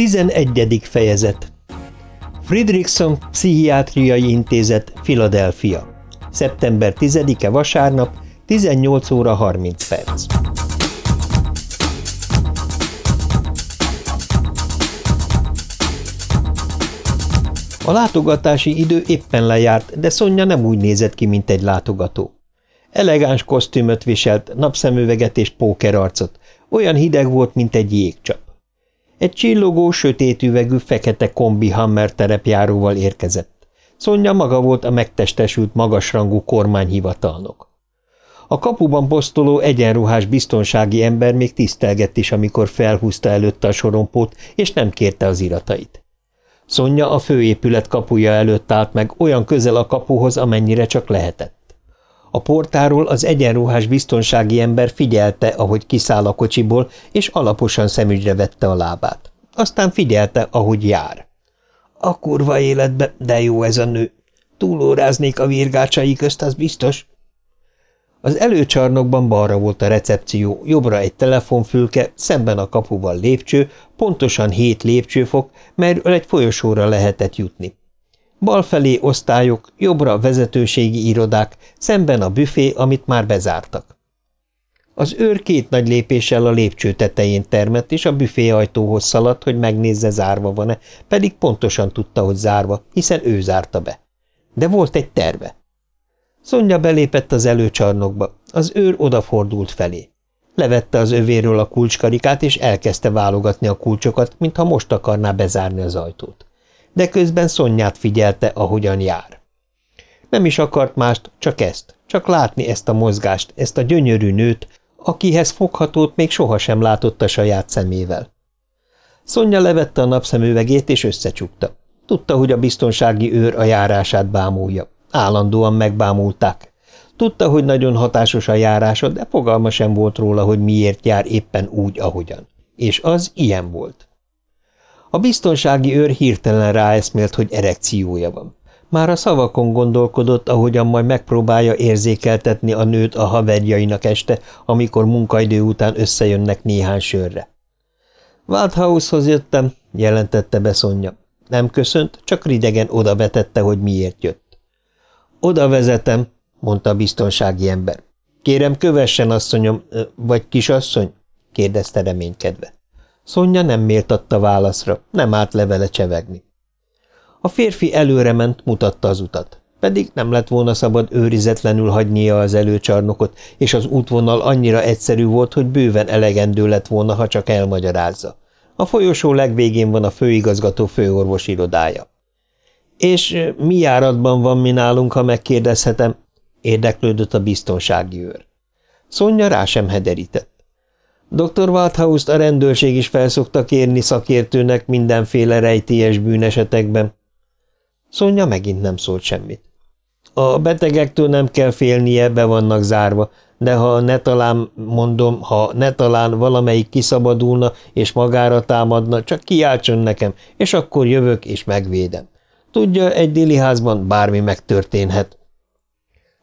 11. fejezet Friedrichson Pszichiátriai Intézet, Philadelphia. Szeptember 10-e vasárnap, 18 óra 30 perc. A látogatási idő éppen lejárt, de Szonya nem úgy nézett ki, mint egy látogató. Elegáns kosztümöt viselt, napszemüveget és pókerarcot, olyan hideg volt, mint egy jégcsap. Egy csillogó, sötét üvegű, fekete kombi Hammer terepjáróval érkezett. Szonya maga volt a megtestesült magasrangú kormányhivatalnok. A kapuban posztoló egyenruhás biztonsági ember még tisztelgett is, amikor felhúzta előtte a sorompót, és nem kérte az iratait. Szonya a főépület kapuja előtt állt meg, olyan közel a kapuhoz, amennyire csak lehetett. A portáról az egyenruhás biztonsági ember figyelte, ahogy kiszáll a kocsiból, és alaposan szemügyre vette a lábát. Aztán figyelte, ahogy jár. A kurva életbe, de jó ez a nő. Túlóráznék a virgácsai közt, az biztos. Az előcsarnokban balra volt a recepció, jobbra egy telefonfülke, szemben a kapuval lépcső, pontosan hét lépcsőfok, melyről egy folyosóra lehetett jutni. Bal felé osztályok, jobbra vezetőségi irodák, szemben a büfé, amit már bezártak. Az őr két nagy lépéssel a lépcső tetején termett, és a büfé ajtóhoz szaladt, hogy megnézze, zárva van-e, pedig pontosan tudta, hogy zárva, hiszen ő zárta be. De volt egy terve. Szonya belépett az előcsarnokba, az őr odafordult felé. Levette az övéről a kulcskarikát, és elkezdte válogatni a kulcsokat, mintha most akarná bezárni az ajtót de közben Szonyát figyelte, ahogyan jár. Nem is akart mást, csak ezt, csak látni ezt a mozgást, ezt a gyönyörű nőt, akihez foghatót még sohasem látott a saját szemével. Szonya levette a napszemüvegét és összecsukta. Tudta, hogy a biztonsági őr a járását bámulja. Állandóan megbámulták. Tudta, hogy nagyon hatásos a járása, de fogalma sem volt róla, hogy miért jár éppen úgy, ahogyan. És az ilyen volt. A biztonsági őr hirtelen ráeszmélt, hogy erekciója van. Már a szavakon gondolkodott, ahogyan majd megpróbálja érzékeltetni a nőt a haverjainak este, amikor munkaidő után összejönnek néhány sörre. Waldhaushoz jöttem, jelentette be Szonya. Nem köszönt, csak ridegen oda vetette, hogy miért jött. Oda vezetem, mondta a biztonsági ember. Kérem, kövessen, asszonyom, vagy kisasszony? kérdezte reménykedve. Szonya nem méltatta válaszra, nem állt levele csevegni. A férfi előre ment, mutatta az utat. Pedig nem lett volna szabad őrizetlenül hagynia az előcsarnokot, és az útvonal annyira egyszerű volt, hogy bőven elegendő lett volna, ha csak elmagyarázza. A folyosó legvégén van a főigazgató főorvos irodája. És mi járatban van mi nálunk, ha megkérdezhetem? Érdeklődött a biztonsági őr. Szonya rá sem hederített. Dr. Walthouse-t a rendőrség is felszokta kérni szakértőnek mindenféle rejtélyes bűnesetekben. Szonya megint nem szólt semmit. A betegektől nem kell félnie, be vannak zárva, de ha ne talán, mondom, ha ne talán valamelyik kiszabadulna és magára támadna, csak kiáltson nekem, és akkor jövök és megvédem. Tudja, egy déli házban bármi megtörténhet.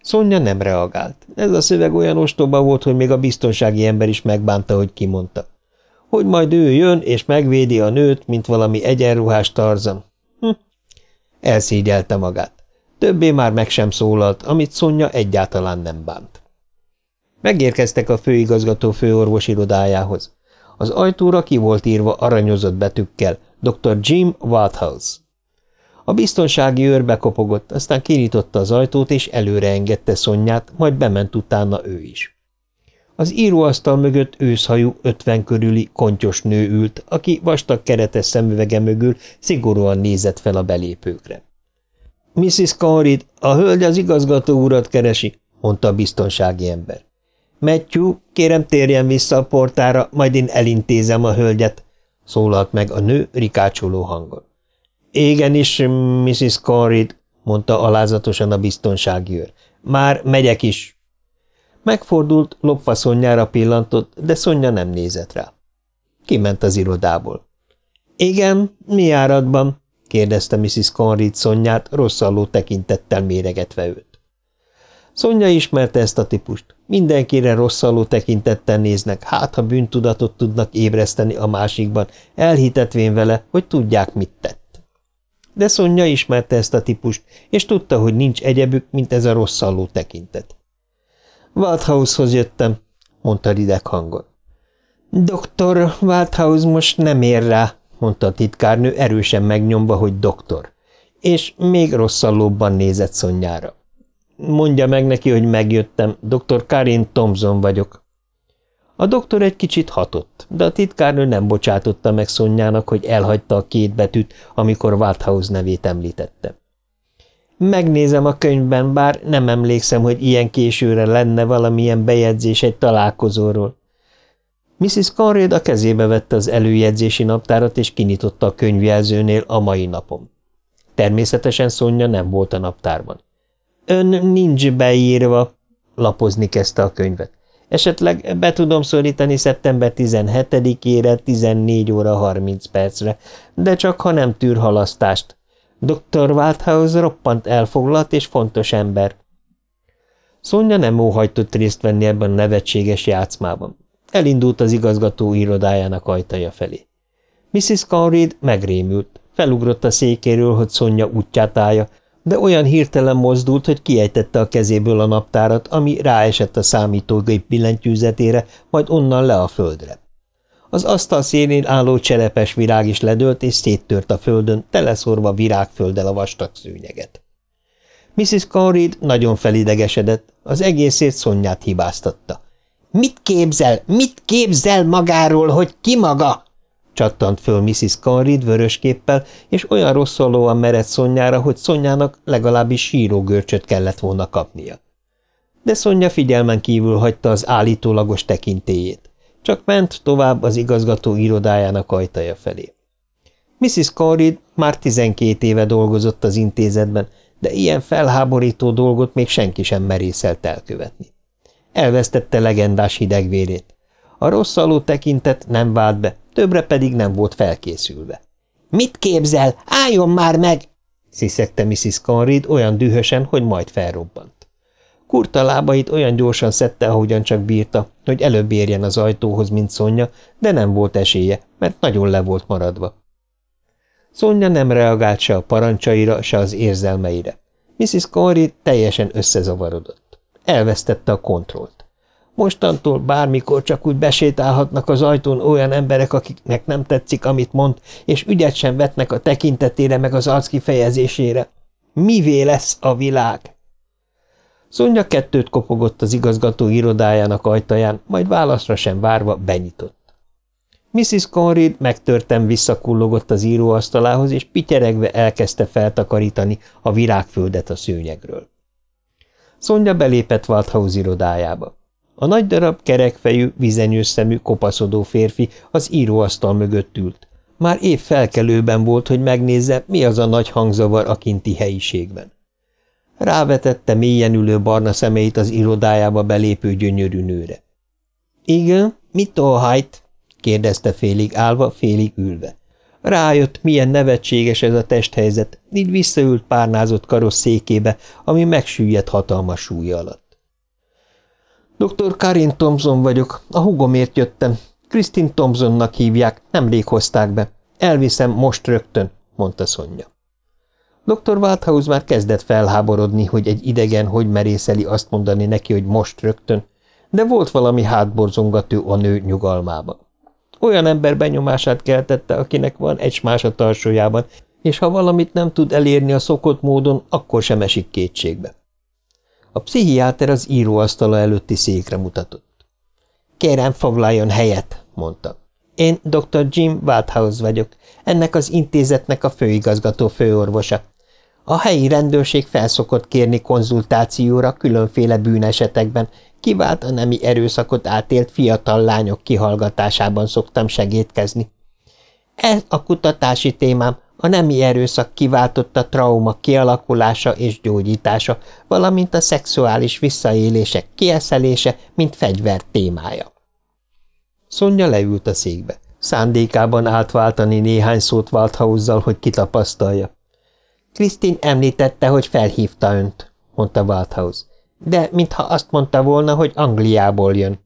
Szonya nem reagált. Ez a szöveg olyan ostoba volt, hogy még a biztonsági ember is megbánta, hogy kimondta. Hogy majd ő jön, és megvédi a nőt, mint valami egyenruhás tarzan. Hm. Elszígyelte magát. Többé már meg sem szólalt, amit Szonya egyáltalán nem bánt. Megérkeztek a főigazgató főorvos irodájához. Az ajtóra ki volt írva aranyozott betűkkel Dr. Jim Walthouse. A biztonsági őr bekopogott, aztán kinyitotta az ajtót, és előre engedte Szonyát, majd bement utána ő is. Az íróasztal mögött őszhajú, ötven körüli, kontyos nő ült, aki vastag keretes szemüvege mögül szigorúan nézett fel a belépőkre. – Mrs. Conrid, a hölgy az igazgató urat keresi – mondta a biztonsági ember. – Matthew, kérem térjen vissza a portára, majd én elintézem a hölgyet – szólalt meg a nő rikácsoló hangon. Igenis, Mrs. Conrid, mondta alázatosan a biztonsági őr. Már megyek is. Megfordult, lopva Szonyára pillantott, de Szonya nem nézett rá. Kiment az irodából. Igen, mi áradban? kérdezte Mrs. Conrid Szonyát, rosszalló tekintettel méregetve őt. Szonya ismerte ezt a típust. Mindenkire rosszaló tekintettel néznek, hát ha bűntudatot tudnak ébreszteni a másikban, elhitetvén vele, hogy tudják, mit tett. De Szonya ismerte ezt a típust, és tudta, hogy nincs egyebük, mint ez a rosszalló tekintet. Walthaushoz jöttem, mondta rideg hangon. Doktor Walthaus most nem ér rá, mondta a titkárnő erősen megnyomva, hogy doktor, és még rosszallóbban nézett Szonyára. Mondja meg neki, hogy megjöttem, dr. Karin Thompson vagyok. A doktor egy kicsit hatott, de a titkárnő nem bocsátotta meg Szonyának, hogy elhagyta a két betűt, amikor Walthouse nevét említette. Megnézem a könyvben, bár nem emlékszem, hogy ilyen későre lenne valamilyen bejegyzés egy találkozóról. Mrs. Conrad a kezébe vette az előjegyzési naptárat, és kinyitotta a könyvjelzőnél a mai napom. Természetesen Szonya nem volt a naptárban. Ön nincs beírva, lapozni kezdte a könyvet. Esetleg be tudom szorítani szeptember 17-ére 14 óra 30 percre, de csak ha nem tűr halasztást. Dr. Walthouse roppant elfoglalt és fontos ember. Szonya nem óhajtott részt venni ebben a nevetséges játszmában. Elindult az igazgató irodájának ajtaja felé. Mrs. Conrad megrémült, felugrott a székéről, hogy Szonya útját állja, de olyan hirtelen mozdult, hogy kiejtette a kezéből a naptárat, ami ráesett a számítógép billentyűzetére, majd onnan le a földre. Az asztal szélén álló cselepes virág is ledőlt, és széttört a földön, teleszorva virágfölddel a vastag szőnyeget. Mrs. Conrad nagyon felidegesedett, az egészét szonyát hibáztatta. – Mit képzel, mit képzel magáról, hogy ki maga? Csattant föl Mrs. Conrid vörösképpel, és olyan rosszolóan mered Szonyára, hogy Szonyának legalábbis sírógörcsöt kellett volna kapnia. De Szonya figyelmen kívül hagyta az állítólagos tekintélyét. Csak ment tovább az igazgató irodájának ajtaja felé. Mrs. Conrid már tizenkét éve dolgozott az intézetben, de ilyen felháborító dolgot még senki sem merészelt elkövetni. Elvesztette legendás hidegvérét. A rosszaló tekintet nem vált be, többre pedig nem volt felkészülve. – Mit képzel? Álljon már meg! – sziszegte Mrs. Conrid olyan dühösen, hogy majd felrobbant. Kurta lábait olyan gyorsan szedte, ahogyan csak bírta, hogy előbb érjen az ajtóhoz, mint Szonya, de nem volt esélye, mert nagyon le volt maradva. Szonya nem reagált se a parancsaira, se az érzelmeire. Mrs. Conrid teljesen összezavarodott. Elvesztette a kontrollt. Mostantól bármikor csak úgy besétálhatnak az ajtón olyan emberek, akiknek nem tetszik, amit mond, és ügyet sem vetnek a tekintetére meg az arc kifejezésére. Mivé lesz a világ? Szonya kettőt kopogott az igazgató irodájának ajtaján, majd válaszra sem várva benyitott. Mrs. Conrid megtörtem visszakullogott az íróasztalához, és pityeregve elkezdte feltakarítani a virágföldet a szőnyegről. Szonya belépett Walthouse irodájába. A nagy darab, kerekfejű, vizenyős szemű, kopaszodó férfi az íróasztal mögött ült. Már épp felkelőben volt, hogy megnézze, mi az a nagy hangzavar a kinti helyiségben. Rávetette mélyen ülő barna szemeit az irodájába belépő gyönyörű nőre. – Igen, mit óhajt? – kérdezte félig állva, félig ülve. Rájött, milyen nevetséges ez a testhelyzet, így visszaült párnázott karosszékébe, ami megsüllyedt hatalmas súlya alatt. Dr. Karin Thompson vagyok, a hugomért jöttem. Kristin Thompsonnak hívják, nemrég hozták be. Elviszem most rögtön, mondta Szonya. Dr. Walthouse már kezdett felháborodni, hogy egy idegen hogy merészeli azt mondani neki, hogy most rögtön, de volt valami hátborzongató a nő nyugalmában. Olyan ember benyomását keltette, akinek van egy más a és ha valamit nem tud elérni a szokott módon, akkor sem esik kétségbe. A pszichiáter az íróasztala előtti székre mutatott. – Kérem, foglaljon helyet, mondta. Én dr. Jim Walthouse vagyok, ennek az intézetnek a főigazgató főorvosa. A helyi rendőrség felszokott kérni konzultációra különféle bűnesetekben, kivált a nemi erőszakot átélt fiatal lányok kihallgatásában szoktam segítkezni. Ez a kutatási témám, a nemi erőszak kiváltotta trauma kialakulása és gyógyítása, valamint a szexuális visszaélések kieszelése, mint fegyver témája. Szonya leült a székbe. Szándékában állt váltani néhány szót Walthaussal, hogy kitapasztalja. Krisztin említette, hogy felhívta önt, mondta Walthaus. De mintha azt mondta volna, hogy Angliából jön.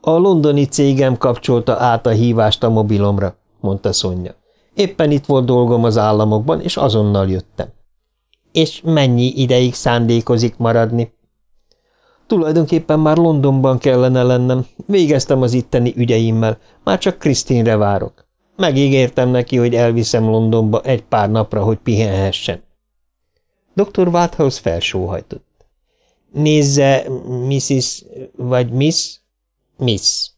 A londoni cégem kapcsolta át a hívást a mobilomra, mondta Szonya. Éppen itt volt dolgom az államokban, és azonnal jöttem. És mennyi ideig szándékozik maradni? Tulajdonképpen már Londonban kellene lennem. Végeztem az itteni ügyeimmel, már csak Krisztinre várok. Megígértem neki, hogy elviszem Londonba egy pár napra, hogy pihenhessen. Dr. Wathouse felsóhajtott. Nézze, Mrs. vagy Miss? Miss.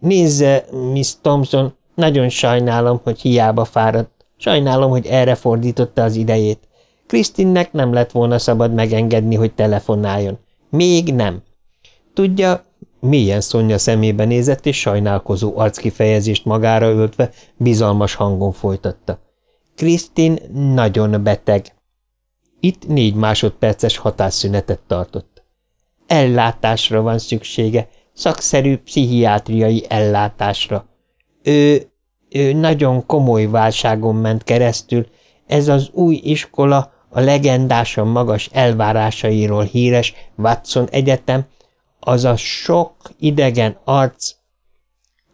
Nézze, Miss Thompson, nagyon sajnálom, hogy hiába fáradt. Sajnálom, hogy erre fordította az idejét. Krisztinnek nem lett volna szabad megengedni, hogy telefonáljon. Még nem. Tudja, mélyen Szonya szemébe nézett, és sajnálkozó arckifejezést magára öltve bizalmas hangon folytatta. Krisztin nagyon beteg. Itt négy másodperces hatásszünetet tartott. Ellátásra van szüksége, szakszerű pszichiátriai ellátásra. Ő, ő nagyon komoly válságon ment keresztül, ez az új iskola, a legendásan magas elvárásairól híres Watson Egyetem, az a sok idegen arc.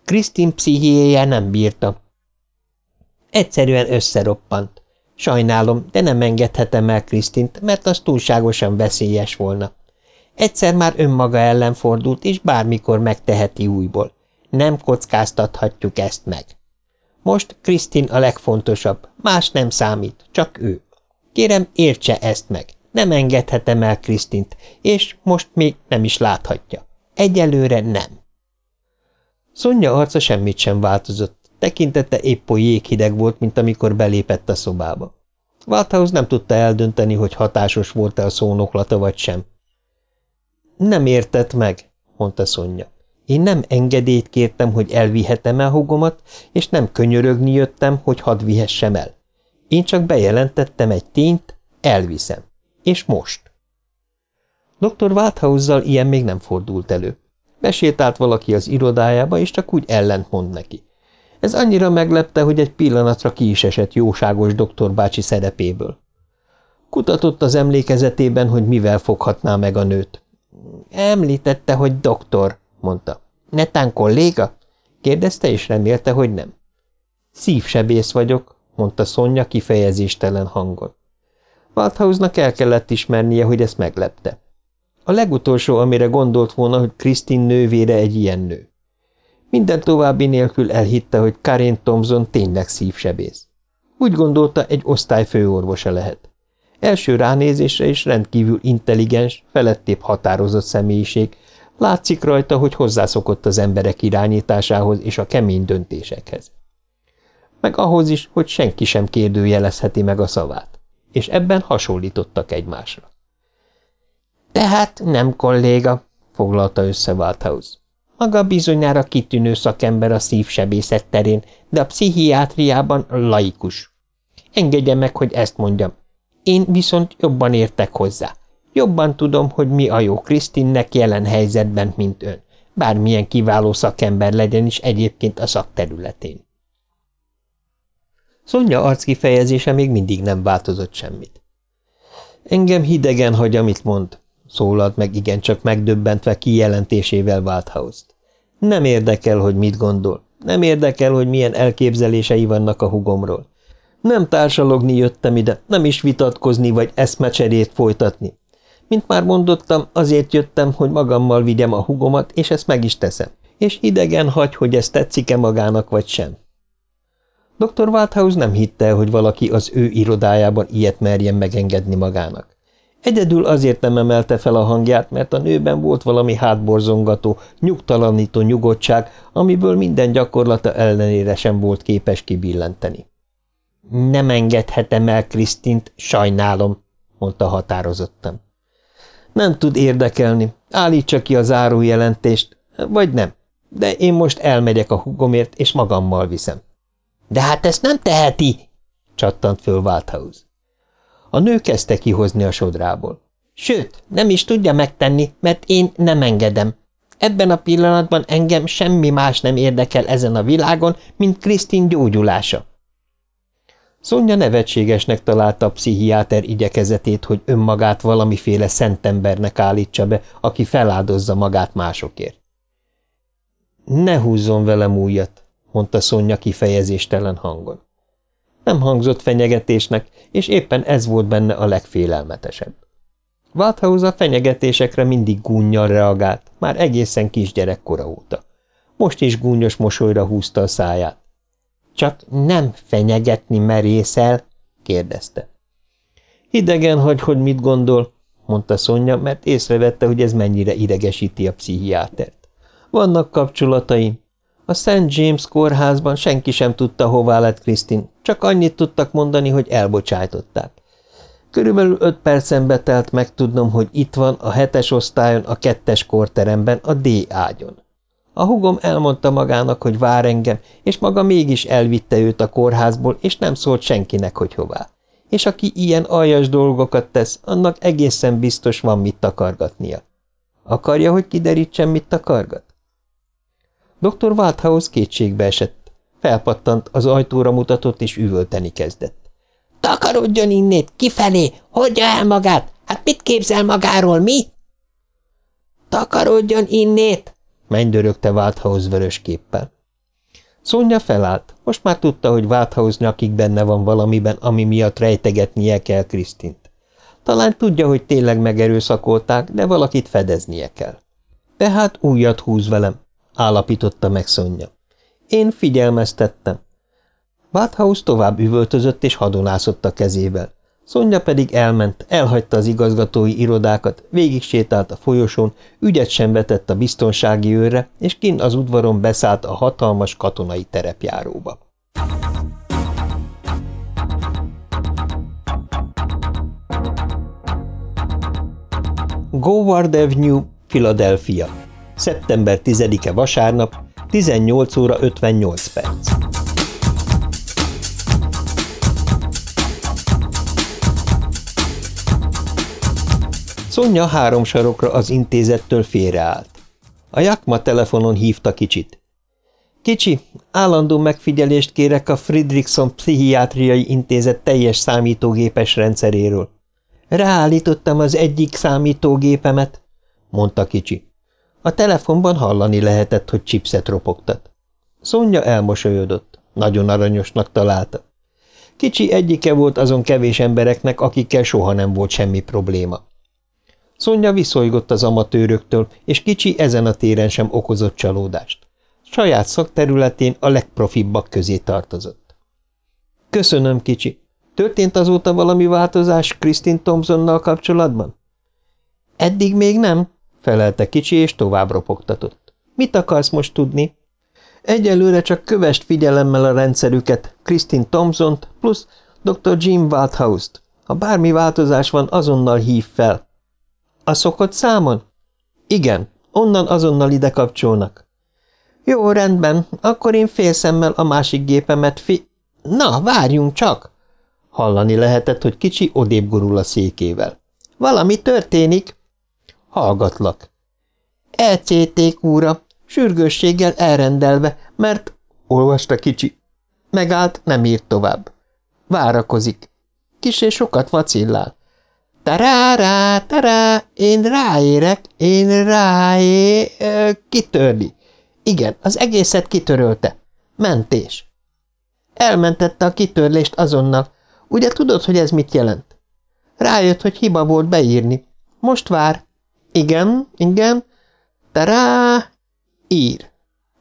Krisztin pszichéje nem bírta. Egyszerűen összeroppant. Sajnálom, de nem engedhetem el Krisztint, mert az túlságosan veszélyes volna. Egyszer már önmaga ellen fordult, és bármikor megteheti újból. Nem kockáztathatjuk ezt meg. Most Krisztin a legfontosabb, más nem számít, csak ő. Kérem, értse ezt meg. Nem engedhetem el Krisztint, és most még nem is láthatja. Egyelőre nem. Szonya arca semmit sem változott, tekintete épp oly jéghideg volt, mint amikor belépett a szobába. Walthouse nem tudta eldönteni, hogy hatásos volt-e a szónoklata vagy sem. Nem értett meg, mondta Szonya. Én nem engedélyt kértem, hogy elvihetem el hugomat, és nem könyörögni jöttem, hogy hadd vihessem el. Én csak bejelentettem egy tényt, elviszem. És most. Dr. Walthouse-zal ilyen még nem fordult elő. Besétált valaki az irodájába, és csak úgy ellent mond neki. Ez annyira meglepte, hogy egy pillanatra ki is esett jóságos doktor bácsi szerepéből. Kutatott az emlékezetében, hogy mivel foghatná meg a nőt. Említette, hogy doktor, mondta. Netán kolléga? kérdezte, és remélte, hogy nem. Szívsebész vagyok, mondta Szonya kifejezéstelen hangon. Walthouse-nak el kellett ismernie, hogy ezt meglepte. A legutolsó, amire gondolt volna, hogy Krisztin nővére egy ilyen nő. Minden további nélkül elhitte, hogy Karen Thompson tényleg szívsebész. Úgy gondolta, egy osztály főorvosa lehet. Első ránézésre is rendkívül intelligens, felettébb határozott személyiség, látszik rajta, hogy hozzászokott az emberek irányításához és a kemény döntésekhez meg ahhoz is, hogy senki sem kérdőjelezheti meg a szavát, és ebben hasonlítottak egymásra. Tehát nem kolléga, foglalta össze Walthouse. Maga bizonyára kitűnő szakember a szívsebészet terén, de a pszichiátriában laikus. Engedje meg, hogy ezt mondjam. Én viszont jobban értek hozzá. Jobban tudom, hogy mi a jó Krisztinnek jelen helyzetben, mint ön. Bármilyen kiváló szakember legyen is egyébként a szakterületén. Szonya arckifejezése még mindig nem változott semmit. Engem hidegen hagy, amit mond, szólalt meg igencsak megdöbbentve kijelentésével Walthouse-t. Nem érdekel, hogy mit gondol. Nem érdekel, hogy milyen elképzelései vannak a hugomról. Nem társalogni jöttem ide, nem is vitatkozni vagy eszmecserét folytatni. Mint már mondottam, azért jöttem, hogy magammal vigyem a hugomat, és ezt meg is teszem. És idegen hagy, hogy ez tetszik-e magának vagy sem. Dr. Walthouse nem hitte, hogy valaki az ő irodájában ilyet merjen megengedni magának. Egyedül azért nem emelte fel a hangját, mert a nőben volt valami hátborzongató, nyugtalanító nyugodtság, amiből minden gyakorlata ellenére sem volt képes kibillenteni. Nem engedhetem el Krisztint, sajnálom, mondta határozottan. Nem tud érdekelni, állítsa ki a zárójelentést, vagy nem, de én most elmegyek a hugomért, és magammal viszem. De hát ezt nem teheti, csattant föl Walthouse. A nő kezdte kihozni a sodrából. Sőt, nem is tudja megtenni, mert én nem engedem. Ebben a pillanatban engem semmi más nem érdekel ezen a világon, mint Krisztin gyógyulása. Szonya nevetségesnek találta a pszichiáter igyekezetét, hogy önmagát valamiféle szentembernek állítsa be, aki feláldozza magát másokért. Ne húzzon velem újat, mondta Szonya kifejezéstelen hangon. Nem hangzott fenyegetésnek, és éppen ez volt benne a legfélelmetesebb. Walthouse a fenyegetésekre mindig gúnyjal reagált, már egészen kisgyerekkora óta. Most is gúnyos mosolyra húzta a száját. Csak nem fenyegetni merészel? kérdezte. Hidegen hagy, hogy mit gondol, mondta Szonya, mert észrevette, hogy ez mennyire idegesíti a pszichiátert. Vannak kapcsolataim. A St. James kórházban senki sem tudta, hová lett Krisztin, csak annyit tudtak mondani, hogy elbocsájtották. Körülbelül öt percen betelt megtudnom, hogy itt van a hetes osztályon a kettes korteremben a D ágyon. A hugom elmondta magának, hogy vár engem, és maga mégis elvitte őt a kórházból, és nem szólt senkinek, hogy hová. És aki ilyen aljas dolgokat tesz, annak egészen biztos van mit takargatnia. Akarja, hogy kiderítsem, mit takargat? Dr. Walthouse kétségbe esett. Felpattant, az ajtóra mutatott, és üvölteni kezdett. – Takarodjon innét, kifelé! Hogyja el magát! Hát mit képzel magáról, mi? – Takarodjon innét! Mennydörögte Walthouse vörös képpel. Szonya felállt. Most már tudta, hogy Walthouse nyakig benne van valamiben, ami miatt rejtegetnie kell Krisztint. Talán tudja, hogy tényleg megerőszakolták, de valakit fedeznie kell. Tehát újat húz velem, állapította meg Szonya. Én figyelmeztettem. Walthouse tovább üvöltözött és hadonászott a kezével. Szonya pedig elment, elhagyta az igazgatói irodákat, végig sétált a folyosón, ügyet sem vetett a biztonsági őrre, és kinn az udvaron beszállt a hatalmas katonai terepjáróba. Goward Avenue, Philadelphia. Szeptember 10-e vasárnap, 18 óra 58 perc. Szonya három sarokra az intézettől félreállt. A Jakma telefonon hívta kicsit. Kicsi, állandó megfigyelést kérek a Friedrichson Pszichiátriai Intézet teljes számítógépes rendszeréről. Ráállítottam az egyik számítógépemet, mondta kicsi. A telefonban hallani lehetett, hogy chipset ropogtat. Szonya elmosolyodott. Nagyon aranyosnak találta. Kicsi egyike volt azon kevés embereknek, akikkel soha nem volt semmi probléma. Szonya viszolygott az amatőröktől, és kicsi ezen a téren sem okozott csalódást. Saját szakterületén a legprofibbak közé tartozott. Köszönöm, kicsi. Történt azóta valami változás Kristin Thompsonnal kapcsolatban? Eddig még nem, felelte kicsi, és tovább ropogtatott. Mit akarsz most tudni? Egyelőre csak kövest figyelemmel a rendszerüket, Kristin Thompson-t plusz dr. Jim Walthouse-t. Ha bármi változás van, azonnal hív fel. A szokott számon? Igen, onnan azonnal ide kapcsolnak. Jó, rendben, akkor én félszemmel a másik gépemet fi... Na, várjunk csak! Hallani lehetett, hogy kicsi odébb gurul a székével. Valami történik? Hallgatlak. Elcéték, úra, sürgősséggel elrendelve, mert... Olvasta kicsi. Megállt, nem írt tovább. Várakozik. Kisé sokat vacillál. Tarárá, tará, én ráérek, én ráé... kitörli. Igen, az egészet kitörölte. Mentés. Elmentette a kitörlést azonnal. Ugye tudod, hogy ez mit jelent? Rájött, hogy hiba volt beírni. Most vár. Igen, igen. Tará, ír.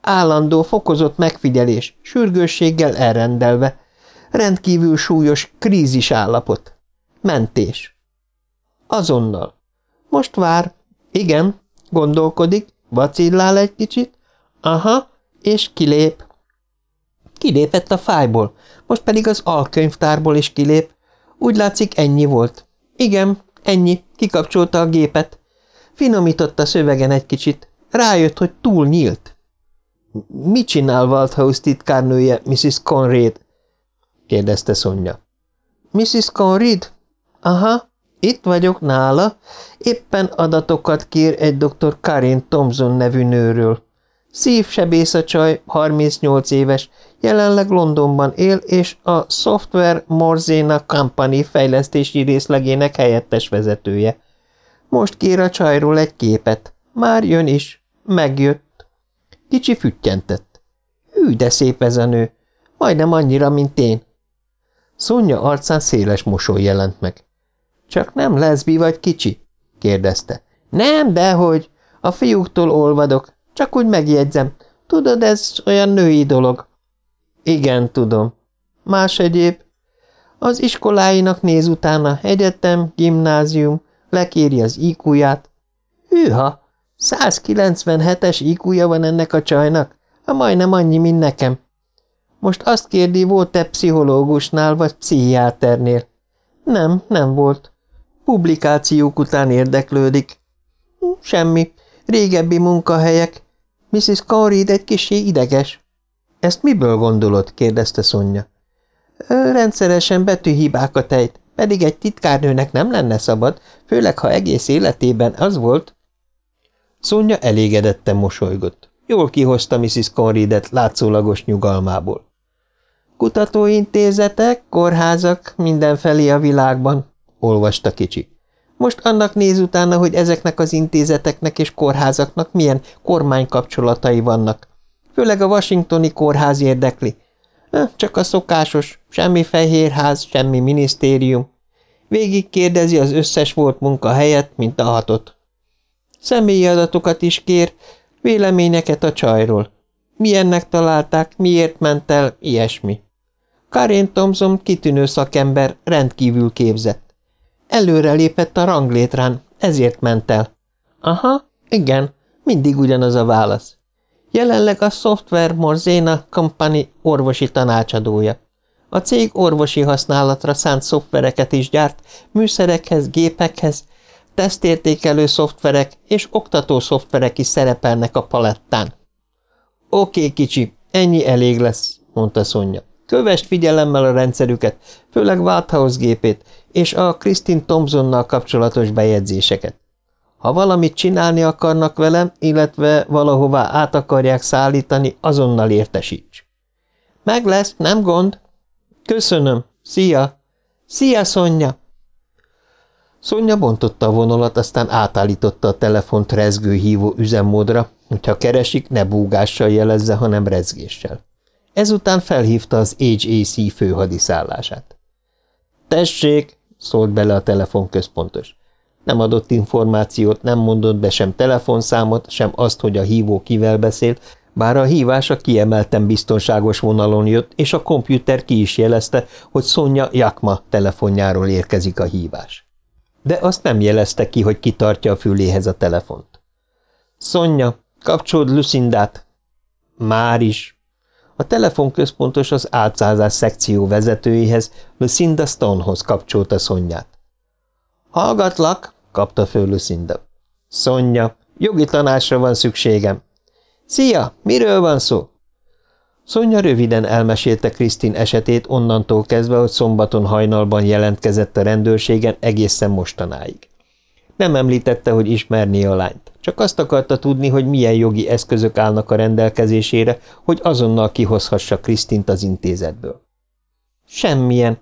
Állandó, fokozott megfigyelés, sürgősséggel elrendelve. Rendkívül súlyos krízis állapot. Mentés. Azonnal. Most vár. Igen, gondolkodik, vacillál egy kicsit. Aha, és kilép. Kilépett a fájból, most pedig az alkönyvtárból is kilép. Úgy látszik, ennyi volt. Igen, ennyi, kikapcsolta a gépet. Finomította szövegen egy kicsit. Rájött, hogy túl nyílt. Mit csinál Waldhaus titkárnője, Mrs. Conrad? kérdezte Szonya. Mrs. Conrad? Aha, itt vagyok nála, éppen adatokat kér egy dr. Karin Thompson nevű nőről. Szívsebész a csaj, 38 éves, jelenleg Londonban él, és a Software Morzena Company fejlesztési részlegének helyettes vezetője. Most kér a csajról egy képet. Már jön is. Megjött. Kicsi füttyentett. Hű, de szép ez a nő. Majdnem annyira, mint én. Szonya arcán széles mosoly jelent meg. Csak nem leszbi vagy kicsi? kérdezte. Nem, dehogy. A fiúktól olvadok. Csak úgy megjegyzem. Tudod, ez olyan női dolog. Igen, tudom. Más egyéb? Az iskoláinak néz utána, egyetem, gimnázium, lekéri az IQ-ját. Hűha, 197-es iq van ennek a csajnak, a majdnem annyi, mint nekem. Most azt kérdi, volt-e pszichológusnál vagy pszichiáternél? Nem, nem volt. Publikációk után érdeklődik. Semmi. Régebbi munkahelyek. Mrs. Conrid egy kisé ideges. Ezt miből gondolod? kérdezte Szonya. Rendszeresen betűhibákat ejt, pedig egy titkárnőnek nem lenne szabad, főleg ha egész életében az volt. Szonya elégedetten mosolygott. Jól kihozta Mrs. Conridet látszólagos nyugalmából. Kutatóintézetek, kórházak mindenfelé a világban, olvasta kicsi. Most annak néz utána, hogy ezeknek az intézeteknek és kórházaknak milyen kormánykapcsolatai vannak. Főleg a washingtoni kórház érdekli. Csak a szokásos, semmi fehérház, semmi minisztérium. Végig kérdezi az összes volt munkahelyet, mint a hatot. Személyi adatokat is kér, véleményeket a csajról. Milyennek találták, miért ment el, ilyesmi. Karen Thompson kitűnő szakember, rendkívül képzett. Előre lépett a ranglétrán, ezért ment el. Aha, igen, mindig ugyanaz a válasz. Jelenleg a Software Morzena Company orvosi tanácsadója. A cég orvosi használatra szánt szoftvereket is gyárt, műszerekhez, gépekhez, tesztértékelő szoftverek és oktató szoftverek is szerepelnek a palettán. Oké, kicsi, ennyi elég lesz, mondta Szonya. Kövest figyelemmel a rendszerüket, főleg Walthouse gépét, és a Kristin Thompsonnal kapcsolatos bejegyzéseket. Ha valamit csinálni akarnak velem, illetve valahová át akarják szállítani, azonnal értesíts. Meg lesz, nem gond. Köszönöm. Szia. Szia, Szonya. Szonya bontotta a vonalat, aztán átállította a telefont rezgő hívó üzemmódra, hogyha keresik, ne búgással jelezze, hanem rezgéssel. Ezután felhívta az HAC főhadiszállását. – Tessék! – szólt bele a telefonközpontos. Nem adott információt, nem mondott be sem telefonszámot, sem azt, hogy a hívó kivel beszélt, bár a hívása kiemelten biztonságos vonalon jött, és a kompjúter ki is jelezte, hogy Szonya Jakma telefonjáról érkezik a hívás. De azt nem jelezte ki, hogy kitartja a füléhez a telefont. – Szonya, kapcsold Lucindát! – Már is! A telefonközpontos az átszázás szekció vezetőjéhez, Lucinda Stonehoz kapcsolta Szonyát. – Hallgatlak! kapta föl Lucinda. Szonya, jogi tanácsra van szükségem. Szia, miről van szó? Szonya röviden elmesélte Krisztin esetét onnantól kezdve, hogy szombaton hajnalban jelentkezett a rendőrségen egészen mostanáig. Nem említette, hogy ismerné a lányt, csak azt akarta tudni, hogy milyen jogi eszközök állnak a rendelkezésére, hogy azonnal kihozhassa Krisztint az intézetből. Semmilyen,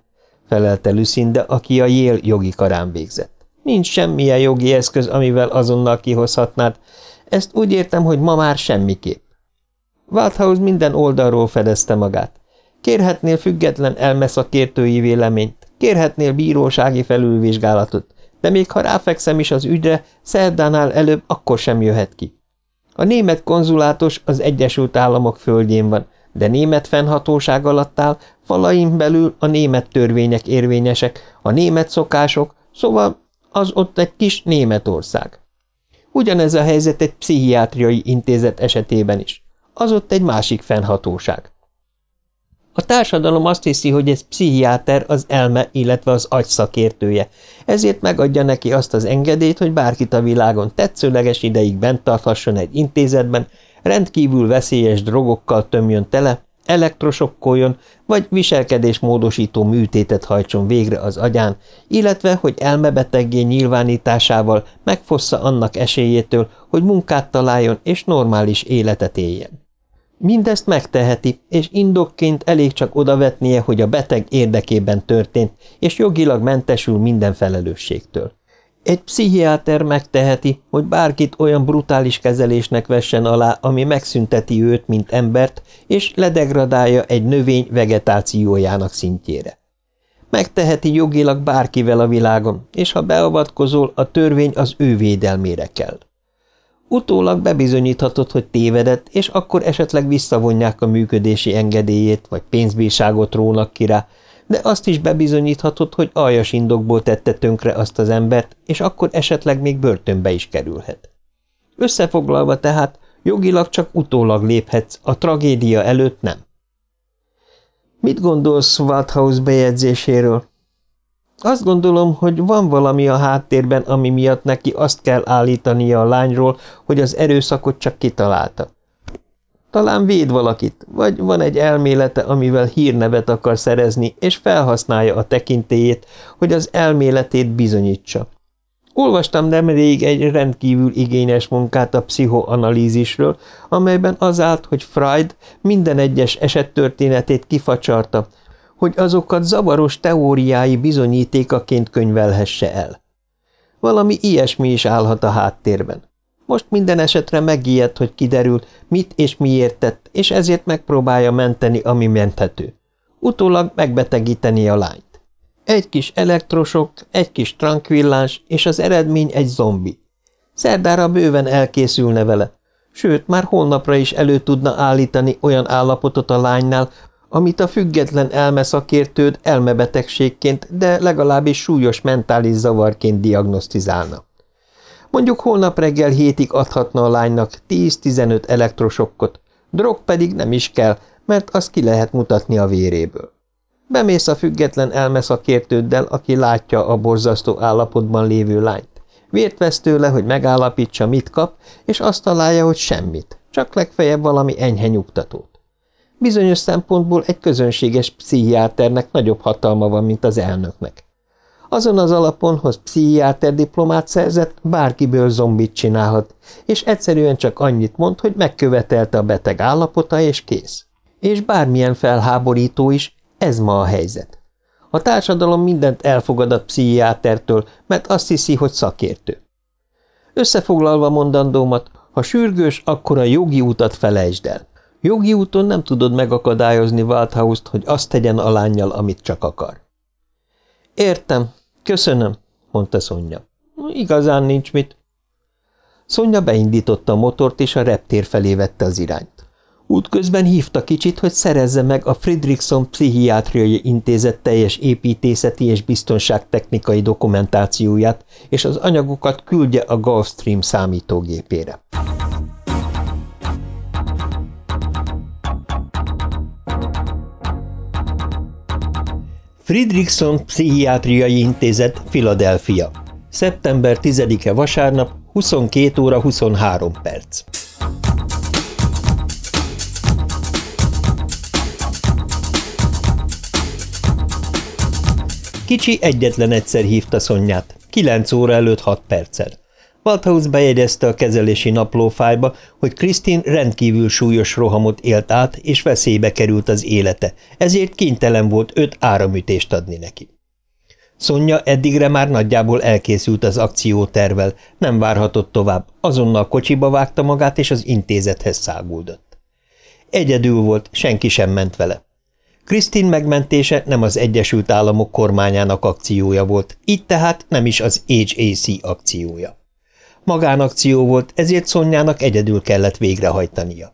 felelte Lucinda, aki a jél jogi karán végzett. Nincs semmilyen jogi eszköz, amivel azonnal kihozhatnád. Ezt úgy értem, hogy ma már semmiképp. Walthouse minden oldalról fedezte magát. Kérhetnél független elmeszakértői véleményt, kérhetnél bírósági felülvizsgálatot, de még ha ráfekszem is az ügyre, szerdánál előbb akkor sem jöhet ki. A német konzulátus az Egyesült Államok földjén van, de német fennhatóság alatt áll, falain belül a német törvények érvényesek, a német szokások, szóval az ott egy kis Németország. Ugyanez a helyzet egy pszichiátriai intézet esetében is. Az ott egy másik fennhatóság. A társadalom azt hiszi, hogy ez pszichiáter az elme, illetve az agy szakértője, ezért megadja neki azt az engedélyt, hogy bárkit a világon tetszőleges ideig bent tarthasson egy intézetben, rendkívül veszélyes drogokkal tömjön tele, elektrosokkoljon, vagy viselkedésmódosító műtétet hajtson végre az agyán, illetve, hogy elmebeteggé nyilvánításával megfossza annak esélyétől, hogy munkát találjon és normális életet éljen. Mindezt megteheti, és indokként elég csak odavetnie, hogy a beteg érdekében történt, és jogilag mentesül minden felelősségtől. Egy pszichiáter megteheti, hogy bárkit olyan brutális kezelésnek vessen alá, ami megszünteti őt, mint embert, és ledegradálja egy növény vegetációjának szintjére. Megteheti jogilag bárkivel a világon, és ha beavatkozol, a törvény az ő védelmére kell. Utólag bebizonyíthatod, hogy tévedett, és akkor esetleg visszavonják a működési engedélyét, vagy pénzbírságot rónak ki rá, de azt is bebizonyíthatod, hogy aljas indokból tette tönkre azt az embert, és akkor esetleg még börtönbe is kerülhet. Összefoglalva tehát, jogilag csak utólag léphetsz, a tragédia előtt nem. Mit gondolsz Walthouse bejegyzéséről? Azt gondolom, hogy van valami a háttérben, ami miatt neki azt kell állítania a lányról, hogy az erőszakot csak kitalálta. Talán véd valakit, vagy van egy elmélete, amivel hírnevet akar szerezni, és felhasználja a tekintélyét, hogy az elméletét bizonyítsa. Olvastam nemrég egy rendkívül igényes munkát a pszichoanalízisről, amelyben az állt, hogy Freud minden egyes esettörténetét kifacsarta, hogy azokat zavaros teóriái bizonyítékaként könyvelhesse el. Valami ilyesmi is állhat a háttérben. Most minden esetre megijedt, hogy kiderül, mit és miért tett, és ezért megpróbálja menteni, ami menthető. Utólag megbetegíteni a lányt. Egy kis elektrosok, egy kis tranquilláns, és az eredmény egy zombi. Szerdára bőven elkészülne vele, sőt, már holnapra is elő tudna állítani olyan állapotot a lánynál, amit a független elmeszakértőd elmebetegségként, de legalábbis súlyos mentális zavarként diagnosztizálna. Mondjuk holnap reggel hétig adhatna a lánynak 10-15 elektrosokkot, drog pedig nem is kell, mert azt ki lehet mutatni a véréből. Bemész a független elmeszakértőddel, aki látja a borzasztó állapotban lévő lányt. Vért vesz tőle, hogy megállapítsa, mit kap, és azt találja, hogy semmit, csak legfeljebb valami enyhe nyugtatót. Bizonyos szempontból egy közönséges pszichiáternek nagyobb hatalma van, mint az elnöknek. Azon az alapon, hogy pszichiáter diplomát szerzett, bárkiből zombit csinálhat, és egyszerűen csak annyit mond, hogy megkövetelte a beteg állapota, és kész. És bármilyen felháborító is, ez ma a helyzet. A társadalom mindent elfogad a pszichiátertől, mert azt hiszi, hogy szakértő. Összefoglalva mondandómat, ha sürgős, akkor a jogi utat felejtsd el. Jogi úton nem tudod megakadályozni Waldhaust, hogy azt tegyen a lányjal, amit csak akar. Értem, köszönöm, mondta Szonya. Igazán nincs mit. Szonya beindította a motort, és a reptér felé vette az irányt. Útközben hívta kicsit, hogy szerezze meg a Fridriksson Pszichiátriai Intézet teljes építészeti és biztonságtechnikai dokumentációját, és az anyagokat küldje a Gulfstream számítógépére. Fridriksson Pszichiátriai Intézet, Philadelphia. Szeptember 10-e vasárnap, 22 óra 23 perc. Kicsi egyetlen egyszer hívta Szonyát, 9 óra előtt 6 perccel. Walthouse bejegyezte a kezelési naplófájba, hogy Krisztin rendkívül súlyos rohamot élt át, és veszélybe került az élete, ezért kénytelen volt öt áramütést adni neki. Szonya eddigre már nagyjából elkészült az akciótervel, nem várhatott tovább, azonnal kocsiba vágta magát, és az intézethez száguldott. Egyedül volt, senki sem ment vele. Krisztin megmentése nem az Egyesült Államok kormányának akciója volt, így tehát nem is az HAC akciója. Magánakció volt, ezért Szonyának egyedül kellett végrehajtania.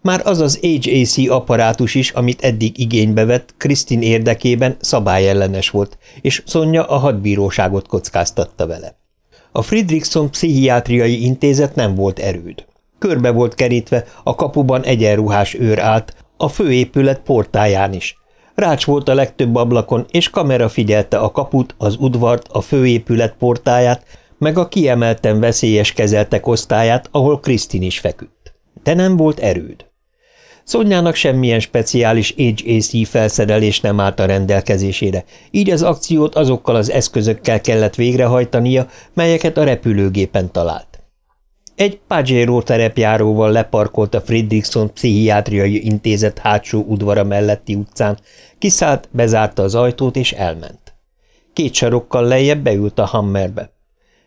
Már az az HAC apparátus is, amit eddig igénybe vett, Krisztin érdekében szabályellenes volt, és Szonya a hadbíróságot kockáztatta vele. A Friedrichson Pszichiátriai Intézet nem volt erőd. Körbe volt kerítve, a kapuban egyenruhás őr állt, a főépület portáján is. Rács volt a legtöbb ablakon, és kamera figyelte a kaput, az udvart, a főépület portáját, meg a kiemelten veszélyes kezeltek osztályát, ahol Krisztin is feküdt. De nem volt erőd. Szonyának semmilyen speciális HAC felszerelés nem állt a rendelkezésére, így az akciót azokkal az eszközökkel kellett végrehajtania, melyeket a repülőgépen talált. Egy Pajero terepjáróval leparkolt a Fredrickson Pszichiátriai Intézet hátsó udvara melletti utcán, kiszállt, bezárta az ajtót és elment. Két sarokkal lejjebb beült a Hammerbe.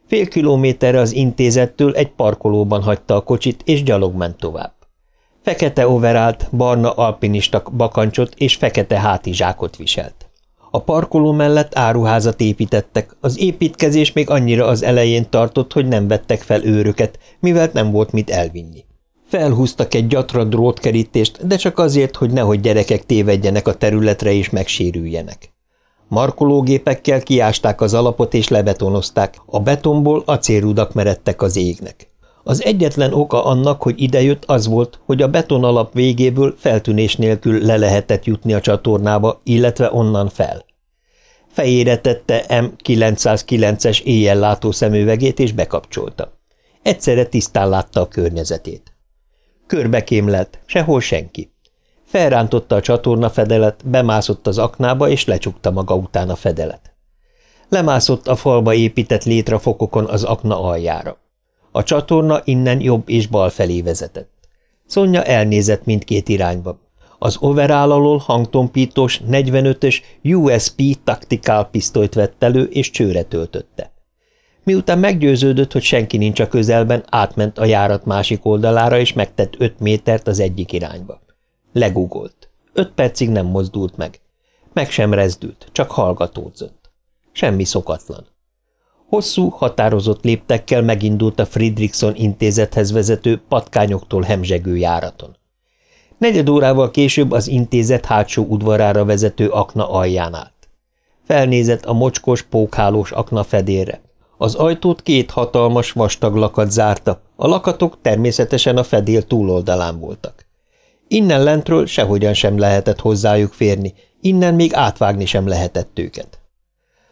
Fél kilométerre az intézettől egy parkolóban hagyta a kocsit, és gyalog ment tovább. Fekete overált, barna alpinista bakancsot és fekete hátizsákot viselt. A parkoló mellett áruházat építettek, az építkezés még annyira az elején tartott, hogy nem vettek fel őröket, mivel nem volt mit elvinni. Felhúztak egy gyatra drótkerítést, de csak azért, hogy nehogy gyerekek tévedjenek a területre és megsérüljenek. Markológépekkel kiásták az alapot és lebetonozták, a betonból acélrudak meredtek az égnek. Az egyetlen oka annak, hogy idejött, az volt, hogy a beton alap végéből feltűnés nélkül le lehetett jutni a csatornába, illetve onnan fel. Fejére tette M909-es éjjellátó szemüvegét és bekapcsolta. Egyszerre tisztán látta a környezetét. Körbekémlelt, sehol senki. Felrántotta a csatorna fedelet, bemászott az aknába és lecsukta maga után a fedelet. Lemászott a falba épített létrafokokon az akna aljára. A csatorna innen jobb és bal felé vezetett. Szonya elnézett mindkét irányba. Az overall alól hangtompítós 45-ös USP taktikál pisztolyt vett elő és csőre töltötte. Miután meggyőződött, hogy senki nincs a közelben, átment a járat másik oldalára, és megtett öt métert az egyik irányba. Legugolt. Öt percig nem mozdult meg. Meg sem rezdült, csak hallgatódzott. Semmi szokatlan. Hosszú, határozott léptekkel megindult a Friedrichson intézethez vezető patkányoktól hemzsegő járaton. Negyed órával később az intézet hátsó udvarára vezető akna alján állt. Felnézett a mocskos, pókhálós akna fedélre. Az ajtót két hatalmas, vastag lakat zárta, a lakatok természetesen a fedél túloldalán voltak. Innen lentről sehogyan sem lehetett hozzájuk férni, innen még átvágni sem lehetett őket.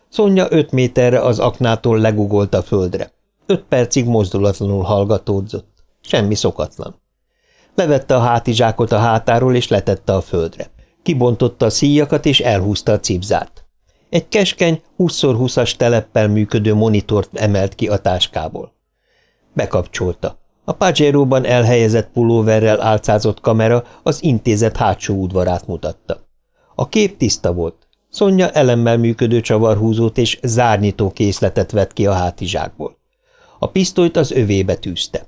Szonya öt méterre az aknától legugolt a földre. Öt percig mozdulatlanul hallgatódzott. Semmi szokatlan. Levette a hátizsákot a hátáról, és letette a földre. Kibontotta a szíjakat, és elhúzta a cipzárt. Egy keskeny, 20x20-as teleppel működő monitort emelt ki a táskából. Bekapcsolta. A Pajero-ban elhelyezett pulóverrel álcázott kamera az intézet hátsó udvarát mutatta. A kép tiszta volt, Szonya elemmel működő csavarhúzót és zárnyitó készletet vett ki a hátizsákból. A pisztolyt az övébe tűzte.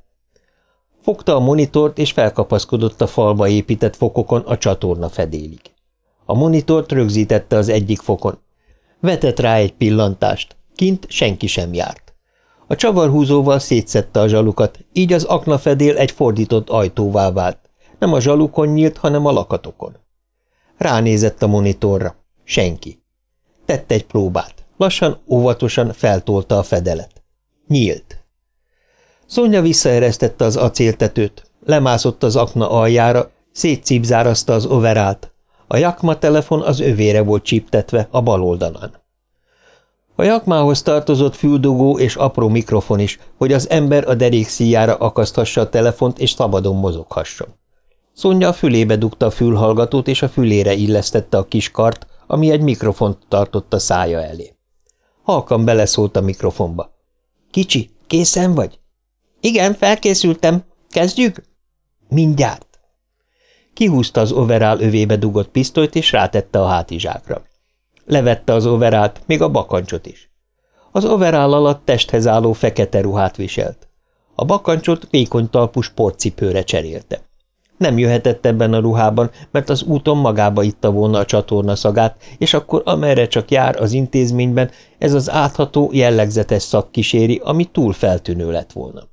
Fogta a monitort és felkapaszkodott a falba épített fokokon a csatorna fedélig. A monitort rögzítette az egyik fokon. Vetett rá egy pillantást. Kint senki sem járt. A csavarhúzóval szétszette a zsalukat, így az aknafedél egy fordított ajtóvá vált. Nem a zsalukon nyílt, hanem a lakatokon. Ránézett a monitorra. Senki. Tett egy próbát. Lassan, óvatosan feltolta a fedelet. Nyílt. Szonya visszaeresztette az acéltetőt, lemászott az akna aljára, szétcipzárazta az overált. A jakma telefon az övére volt csíptetve a bal oldalán. A jakmához tartozott füldugó és apró mikrofon is, hogy az ember a derék szíjára akaszthassa a telefont és szabadon mozoghasson. Szonya a fülébe dugta a fülhallgatót, és a fülére illesztette a kis kart, ami egy mikrofont tartott a szája elé. Halkan beleszólt a mikrofonba. – Kicsi, készen vagy? – Igen, felkészültem. Kezdjük? – Mindjárt. Kihúzta az overál övébe dugott pisztolyt, és rátette a hátizsákra. Levette az overált, még a bakancsot is. Az overál alatt testhez álló fekete ruhát viselt. A bakancsot vékony talpú sportcipőre cserélte. Nem jöhetett ebben a ruhában, mert az úton magába itta volna a csatorna szagát, és akkor amerre csak jár az intézményben, ez az átható, jellegzetes szak kíséri, ami túl feltűnő lett volna.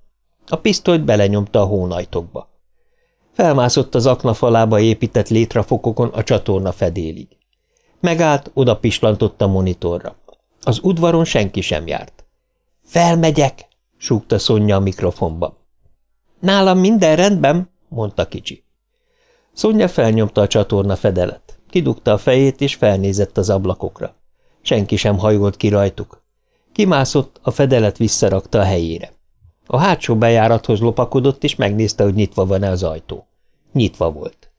A pisztolyt belenyomta a hónajtokba. Felmászott az aknafalába épített létrafokokon a csatorna fedélig. Megállt, oda pislantott a monitorra. Az udvaron senki sem járt. – Felmegyek! – súgta Szonya a mikrofonba. – Nálam minden rendben! mondta kicsi. Szonya felnyomta a csatorna fedelet, kidugta a fejét, és felnézett az ablakokra. Senki sem hajolt ki rajtuk. Kimászott, a fedelet visszarakta a helyére. A hátsó bejárathoz lopakodott, és megnézte, hogy nyitva van-e az ajtó. Nyitva volt.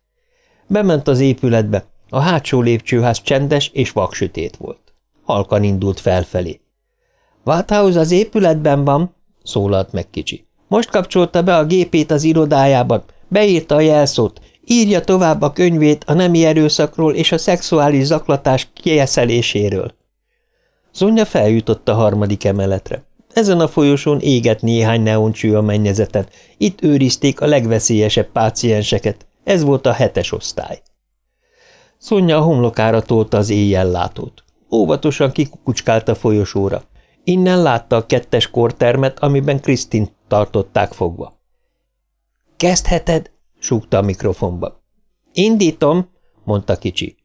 Bement az épületbe, a hátsó lépcsőház csendes és vaksütét volt. Halkan indult felfelé. – Walthouse az épületben van, szólalt meg kicsi. Most kapcsolta be a gépét az irodájában, beírta a jelszót, írja tovább a könyvét a nemi erőszakról és a szexuális zaklatás kieszeléséről. Zonya feljutott a harmadik emeletre. Ezen a folyosón égett néhány neoncső a mennyezeten, itt őrizték a legveszélyesebb pácienseket, ez volt a hetes osztály. Szonya a homlokára tolta az éjjellátót. Óvatosan kikukucskált a folyosóra. Innen látta a kettes kortermet, amiben Krisztint tartották fogva. – Kezdheted? – súgta a mikrofonba. – Indítom – mondta kicsi.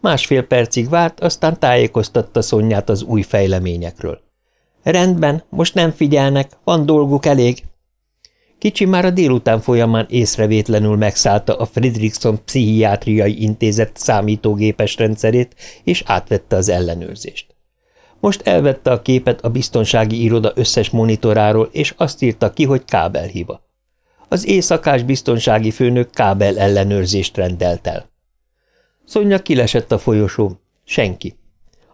Másfél percig várt, aztán tájékoztatta Szonyát az új fejleményekről. – Rendben, most nem figyelnek, van dolguk elég. Kicsi már a délután folyamán észrevétlenül megszállta a Fredrickson Pszichiátriai Intézet számítógépes rendszerét, és átvette az ellenőrzést. Most elvette a képet a biztonsági iroda összes monitoráról, és azt írta ki, hogy kábelhiba. Az éjszakás biztonsági főnök kábel ellenőrzést rendelt el. Szonya kilesett a folyosón. Senki.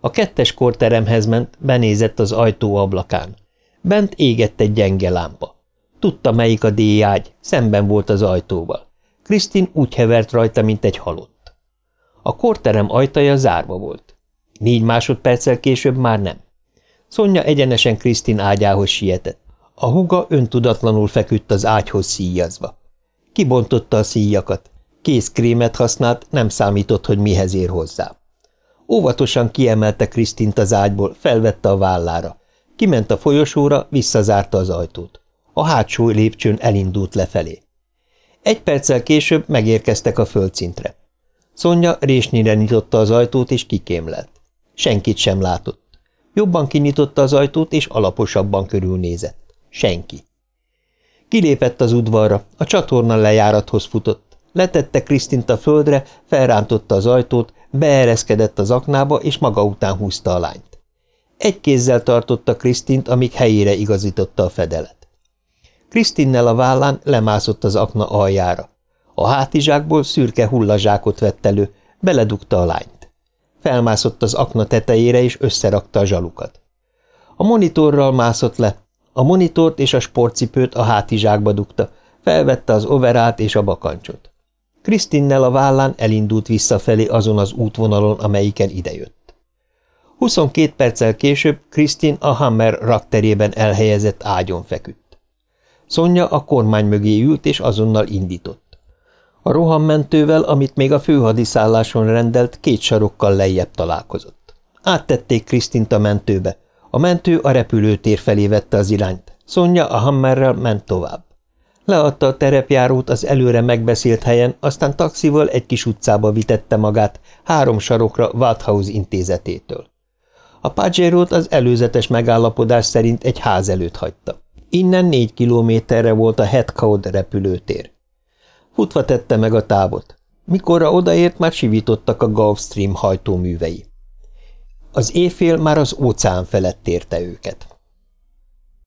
A kettes korteremhez ment, benézett az ajtó ablakán. Bent égett egy gyenge lámpa. Tudta, melyik a díjágy, szemben volt az ajtóval. Krisztin úgy hevert rajta, mint egy halott. A korterem ajtaja zárva volt. Négy másodperccel később már nem. Szonya egyenesen Krisztin ágyához sietett. A huga öntudatlanul feküdt az ágyhoz szíjazva. Kibontotta a szíjakat. Kézkrémet használt, nem számított, hogy mihez ér hozzá. Óvatosan kiemelte Krisztint az ágyból, felvette a vállára. Kiment a folyosóra, visszazárta az ajtót. A hátsó lépcsőn elindult lefelé. Egy perccel később megérkeztek a földszintre. Szonya résnyire nyitotta az ajtót, és kikémlelt. Senkit sem látott. Jobban kinyitotta az ajtót, és alaposabban körülnézett. Senki. Kilépett az udvarra, a csatorna lejárathoz futott. Letette Krisztint a földre, felrántotta az ajtót, beereszkedett az aknába, és maga után húzta a lányt. Egy kézzel tartotta Krisztint, amíg helyére igazította a fedelet. Krisztinnel a vállán lemászott az akna aljára. A hátizsákból szürke hullazsákot vett elő, beledugta a lányt. Felmászott az akna tetejére, és összerakta a zsalukat. A monitorral mászott le, a monitort és a sportcipőt a hátizsákba dugta, felvette az overát és a bakancsot. Krisztinnel a vállán elindult visszafelé azon az útvonalon, amelyiken idejött. 22 perccel később Krisztin a Hammer rakterében elhelyezett ágyon feküdt. Szonya a kormány mögé ült, és azonnal indított. A rohammentővel, amit még a főhadiszálláson rendelt, két sarokkal lejjebb találkozott. Áttették Krisztint a mentőbe, a mentő a repülőtér felé vette az irányt. Szonya a Hammerrel ment tovább. Leadta a terepjárót az előre megbeszélt helyen, aztán taxival egy kis utcába vitette magát, három sarokra Walthouse intézetétől. A Pajero-t az előzetes megállapodás szerint egy ház előtt hagyta. Innen négy kilométerre volt a Headcode repülőtér. Futva tette meg a távot. Mikorra odaért, már sivítottak a Gulfstream hajtóművei. Az éjfél már az óceán felett érte őket.